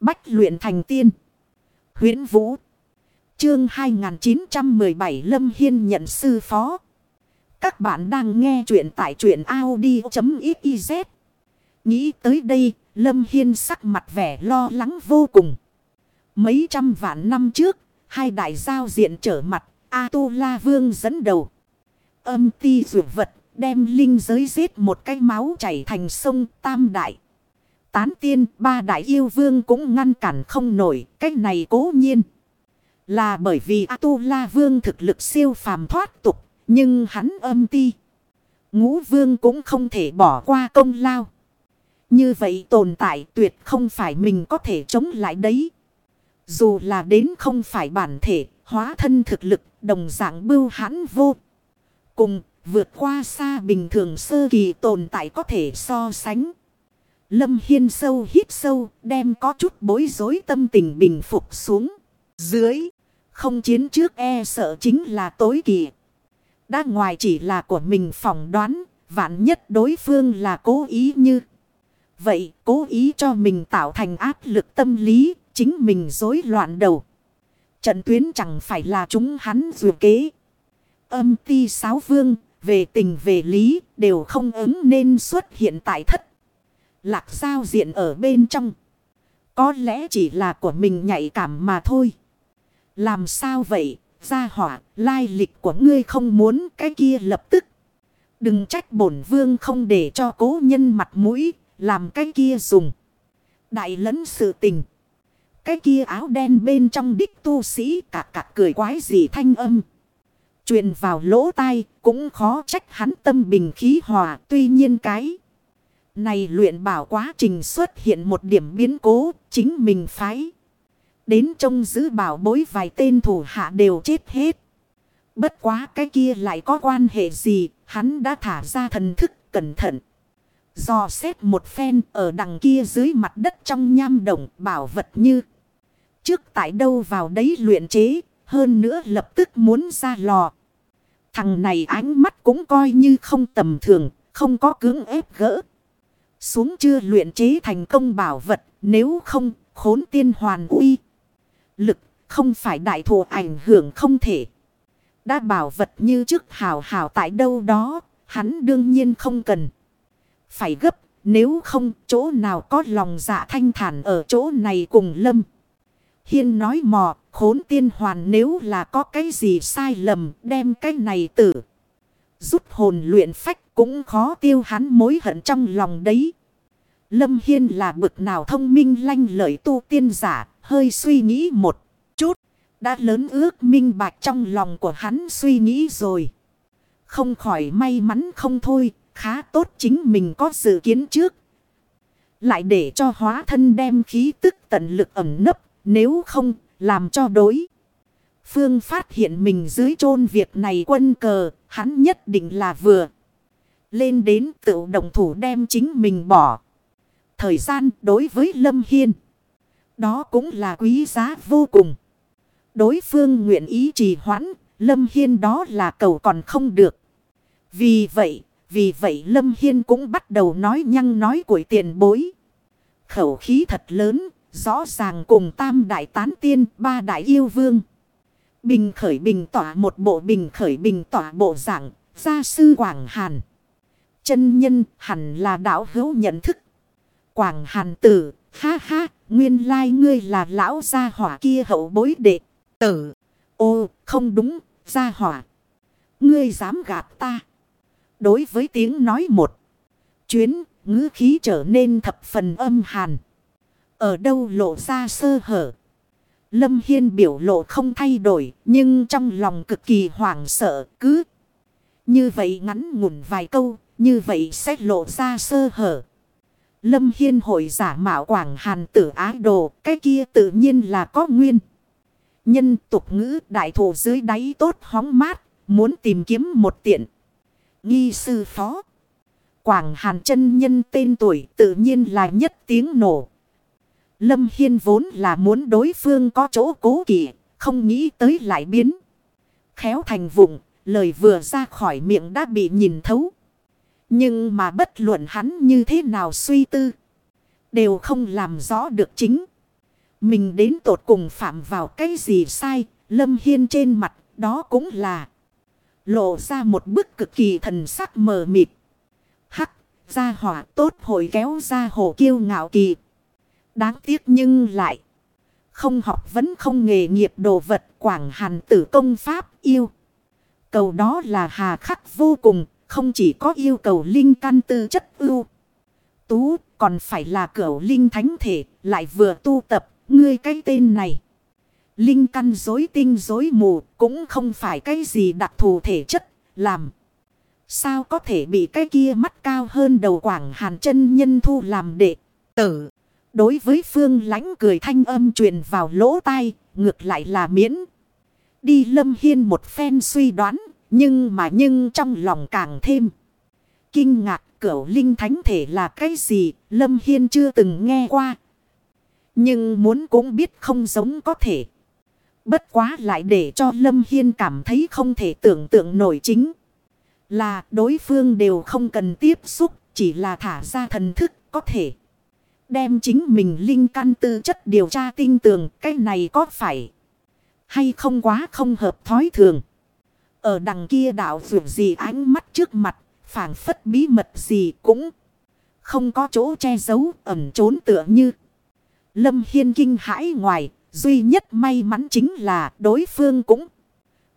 Bách luyện thành tiên. huyễn Vũ. Chương 2917 Lâm Hiên nhận sư phó. Các bạn đang nghe truyện tại truyện Audi.xyz. Nghĩ tới đây, Lâm Hiên sắc mặt vẻ lo lắng vô cùng. Mấy trăm vạn năm trước, hai đại giao diện trở mặt, A-tu-la vương dẫn đầu. Âm ti rượu vật, đem linh giới giết một cái máu chảy thành sông Tam Đại. Tán tiên, ba đại yêu vương cũng ngăn cản không nổi, cách này cố nhiên. Là bởi vì A-tu-la vương thực lực siêu phàm thoát tục, nhưng hắn âm ti. Ngũ vương cũng không thể bỏ qua công lao. Như vậy tồn tại tuyệt không phải mình có thể chống lại đấy. Dù là đến không phải bản thể, hóa thân thực lực, đồng dạng bưu hãn vô. Cùng, vượt qua xa bình thường sơ kỳ tồn tại có thể so sánh. Lâm Hiên sâu hít sâu, đem có chút bối rối tâm tình bình phục xuống. Dưới, không chiến trước e sợ chính là tối kỳ. Đã ngoài chỉ là của mình phỏng đoán, vạn nhất đối phương là cố ý như. Vậy, cố ý cho mình tạo thành áp lực tâm lý, chính mình rối loạn đầu. Trận tuyến chẳng phải là chúng hắn dù kế. Âm ti sáu vương, về tình về lý, đều không ứng nên xuất hiện tại thất. Lạc sao diện ở bên trong. Có lẽ chỉ là của mình nhạy cảm mà thôi. Làm sao vậy? Gia hỏa, lai lịch của ngươi không muốn cái kia lập tức. Đừng trách bổn vương không để cho cố nhân mặt mũi, làm cái kia dùng. Đại lẫn sự tình. Cái kia áo đen bên trong đích tu sĩ cả cả cười quái gì thanh âm. truyền vào lỗ tai cũng khó trách hắn tâm bình khí hòa. Tuy nhiên cái này luyện bảo quá trình xuất hiện một điểm biến cố chính mình phái. Đến trông giữ bảo bối vài tên thủ hạ đều chết hết. Bất quá cái kia lại có quan hệ gì hắn đã thả ra thần thức cẩn thận. Do xét một phen ở đằng kia dưới mặt đất trong nham động bảo vật như. Trước tại đâu vào đấy luyện chế, hơn nữa lập tức muốn ra lò. Thằng này ánh mắt cũng coi như không tầm thường, không có cưỡng ép gỡ. Xuống chưa luyện chế thành công bảo vật, nếu không, khốn tiên hoàn uy. Lực, không phải đại thù ảnh hưởng không thể. Đã bảo vật như trước hào hào tại đâu đó, hắn đương nhiên không cần. Phải gấp, nếu không chỗ nào có lòng dạ thanh thản ở chỗ này cùng lâm. Hiên nói mò, khốn tiên hoàn nếu là có cái gì sai lầm, đem cái này tử. giúp hồn luyện phách cũng khó tiêu hắn mối hận trong lòng đấy. Lâm Hiên là bực nào thông minh lanh lợi tu tiên giả, hơi suy nghĩ một chút. Đã lớn ước minh bạch trong lòng của hắn suy nghĩ rồi. Không khỏi may mắn không thôi, khá tốt chính mình có dự kiến trước. Lại để cho hóa thân đem khí tức tận lực ẩm nấp, nếu không, làm cho đối. Phương phát hiện mình dưới chôn việc này quân cờ, hắn nhất định là vừa. Lên đến tự động thủ đem chính mình bỏ. Thời gian đối với Lâm Hiên. Đó cũng là quý giá vô cùng. Đối phương nguyện ý trì hoãn, Lâm Hiên đó là cầu còn không được. Vì vậy, vì vậy Lâm Hiên cũng bắt đầu nói nhăng nói của tiền bối. Khẩu khí thật lớn, rõ ràng cùng tam đại tán tiên, ba đại yêu vương. Bình khởi bình tỏa một bộ bình khởi bình tỏa bộ dạng, gia sư Quảng Hàn. Chân nhân hẳn là đạo hữu nhận thức. Quảng Hàn tử, ha ha, nguyên lai ngươi là lão gia hỏa kia hậu bối đệ tử. Ô, không đúng, gia hỏa. Ngươi dám gạt ta. Đối với tiếng nói một. Chuyến, ngữ khí trở nên thập phần âm hàn. Ở đâu lộ ra sơ hở. Lâm Hiên biểu lộ không thay đổi. Nhưng trong lòng cực kỳ hoảng sợ. Cứ như vậy ngắn ngủn vài câu. Như vậy sẽ lộ ra sơ hở. Lâm Hiên hội giả mạo quảng hàn tử ái đồ. Cái kia tự nhiên là có nguyên. Nhân tục ngữ đại thủ dưới đáy tốt hóng mát. Muốn tìm kiếm một tiện. Nghi sư phó. Quảng Hàn chân nhân tên tuổi tự nhiên là nhất tiếng nổ. Lâm Hiên vốn là muốn đối phương có chỗ cố kỵ, không nghĩ tới lại biến. Khéo thành vùng lời vừa ra khỏi miệng đã bị nhìn thấu. Nhưng mà bất luận hắn như thế nào suy tư, đều không làm rõ được chính. Mình đến tột cùng phạm vào cái gì sai, Lâm Hiên trên mặt, đó cũng là lộ ra một bức cực kỳ thần sắc mờ mịt. Hắc, ra hỏa tốt hồi kéo ra hồ kiêu ngạo kỳ. Đáng tiếc nhưng lại không học vẫn không nghề nghiệp đồ vật quảng hàn tử công pháp yêu. Cầu đó là hà khắc vô cùng, không chỉ có yêu cầu linh căn tư chất ưu. Tú còn phải là cửu linh thánh thể, lại vừa tu tập, ngươi cái tên này. Linh căn dối tinh dối mù cũng không phải cái gì đặc thù thể chất, làm. Sao có thể bị cái kia mắt cao hơn đầu quảng hàn chân nhân thu làm đệ tử. Đối với phương lãnh cười thanh âm truyền vào lỗ tai, ngược lại là miễn. Đi lâm hiên một phen suy đoán, nhưng mà nhưng trong lòng càng thêm. Kinh ngạc cửu linh thánh thể là cái gì, lâm hiên chưa từng nghe qua. Nhưng muốn cũng biết không giống có thể. Bất quá lại để cho lâm hiên cảm thấy không thể tưởng tượng nổi chính. Là đối phương đều không cần tiếp xúc, chỉ là thả ra thần thức có thể. Đem chính mình linh căn tư chất điều tra tinh tường, cái này có phải hay không quá không hợp thói thường. Ở đằng kia đạo vượt gì ánh mắt trước mặt, phản phất bí mật gì cũng không có chỗ che giấu ẩn trốn tựa như. Lâm Hiên kinh hãi ngoài, duy nhất may mắn chính là đối phương cũng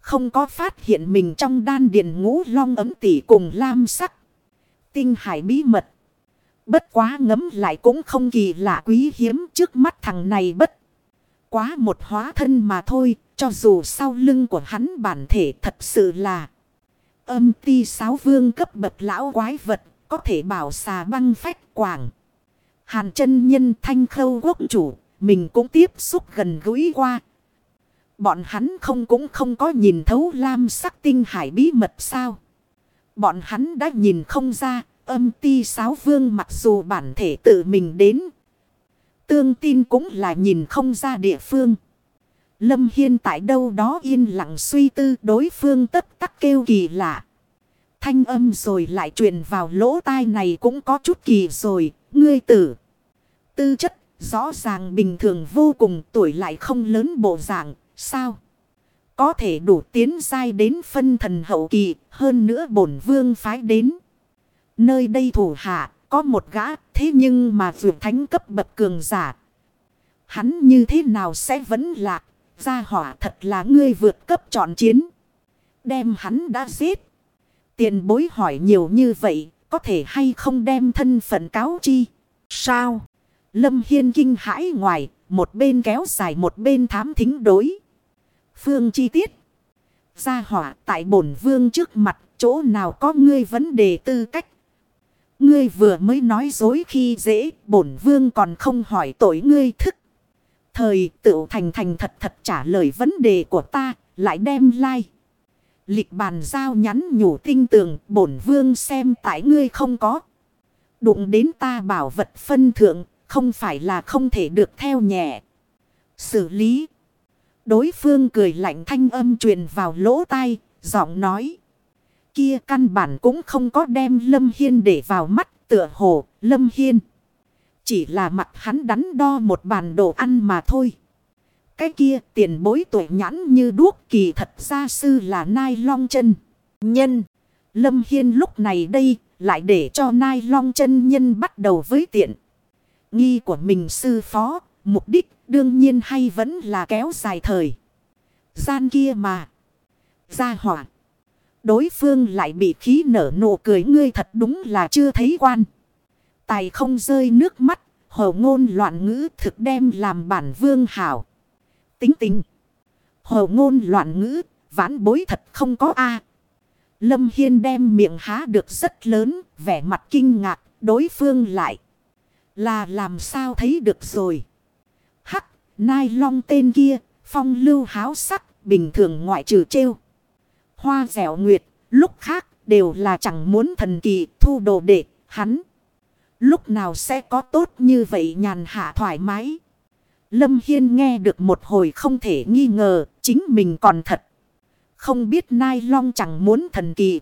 không có phát hiện mình trong đan điện ngũ long ấm tỉ cùng lam sắc. Tinh hải bí mật. Bất quá ngấm lại cũng không kỳ lạ quý hiếm trước mắt thằng này bất. Quá một hóa thân mà thôi, cho dù sau lưng của hắn bản thể thật sự là âm ti sáu vương cấp bậc lão quái vật, có thể bảo xà băng phách quảng. Hàn chân nhân thanh khâu quốc chủ, mình cũng tiếp xúc gần gũi qua. Bọn hắn không cũng không có nhìn thấu lam sắc tinh hải bí mật sao. Bọn hắn đã nhìn không ra, âm ti sáu vương mặc dù bản thể tự mình đến. Tương tin cũng là nhìn không ra địa phương. Lâm Hiên tại đâu đó yên lặng suy tư đối phương tất tắc kêu kỳ lạ. Thanh âm rồi lại truyền vào lỗ tai này cũng có chút kỳ rồi, ngươi tử. Tư chất rõ ràng bình thường vô cùng tuổi lại không lớn bộ dạng, sao? Có thể đủ tiến dai đến phân thần hậu kỳ, hơn nữa bổn vương phái đến. Nơi đây thủ hạ, có một gã, thế nhưng mà vượt thánh cấp bậc cường giả. Hắn như thế nào sẽ vẫn lạc, ra hỏa thật là ngươi vượt cấp chọn chiến. Đem hắn đã giết. Tiền bối hỏi nhiều như vậy, có thể hay không đem thân phận cáo chi? Sao? Lâm Hiên kinh hãi ngoài, một bên kéo dài một bên thám thính đối. Phương chi tiết. Gia hỏa tại bổn vương trước mặt, chỗ nào có ngươi vấn đề tư cách. Ngươi vừa mới nói dối khi dễ, bổn vương còn không hỏi tội ngươi thức. Thời Tựu thành thành thật thật trả lời vấn đề của ta, lại đem lai. Like. Lịch bàn giao nhắn nhủ tinh tường, bổn vương xem tại ngươi không có. Đụng đến ta bảo vật phân thượng, không phải là không thể được theo nhẹ. Xử lý. Đối phương cười lạnh thanh âm truyền vào lỗ tai, giọng nói. Kia căn bản cũng không có đem Lâm Hiên để vào mắt tựa hồ Lâm Hiên. Chỉ là mặt hắn đắn đo một bàn đồ ăn mà thôi. Cái kia tiền bối tuổi nhãn như đuốc kỳ thật gia sư là Nai Long chân Nhân. Lâm Hiên lúc này đây lại để cho Nai Long chân Nhân bắt đầu với tiện. Nghi của mình sư phó, mục đích đương nhiên hay vẫn là kéo dài thời. Gian kia mà. gia hỏa. Đối phương lại bị khí nở nụ cười ngươi thật đúng là chưa thấy quan. Tài không rơi nước mắt, hồ ngôn loạn ngữ thực đem làm bản vương hảo. Tính tình. Hồ ngôn loạn ngữ, vãn bối thật không có a Lâm Hiên đem miệng há được rất lớn, vẻ mặt kinh ngạc, đối phương lại. Là làm sao thấy được rồi. Hắc, nai long tên kia, phong lưu háo sắc, bình thường ngoại trừ trêu. Hoa dẻo nguyệt, lúc khác đều là chẳng muốn thần kỳ thu đồ đệ, hắn. Lúc nào sẽ có tốt như vậy nhàn hạ thoải mái. Lâm Hiên nghe được một hồi không thể nghi ngờ, chính mình còn thật. Không biết Nai Long chẳng muốn thần kỳ.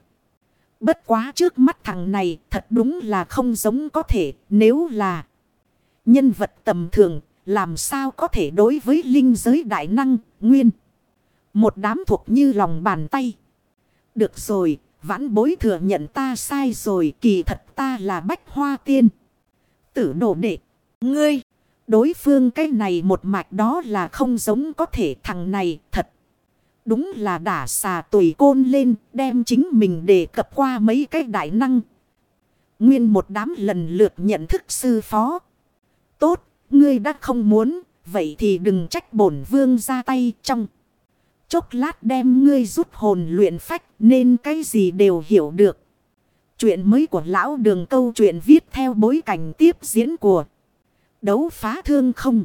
Bất quá trước mắt thằng này thật đúng là không giống có thể nếu là nhân vật tầm thường làm sao có thể đối với linh giới đại năng, nguyên. Một đám thuộc như lòng bàn tay. Được rồi, vãn bối thừa nhận ta sai rồi, kỳ thật ta là bách hoa tiên. Tử đồ đệ, ngươi, đối phương cái này một mạch đó là không giống có thể thằng này thật. Đúng là đả xà tùy côn lên, đem chính mình để cập qua mấy cái đại năng. Nguyên một đám lần lượt nhận thức sư phó. Tốt, ngươi đã không muốn, vậy thì đừng trách bổn vương ra tay trong. Chốc lát đem ngươi rút hồn luyện phách, nên cái gì đều hiểu được. Chuyện mới của lão đường câu chuyện viết theo bối cảnh tiếp diễn của đấu phá thương không.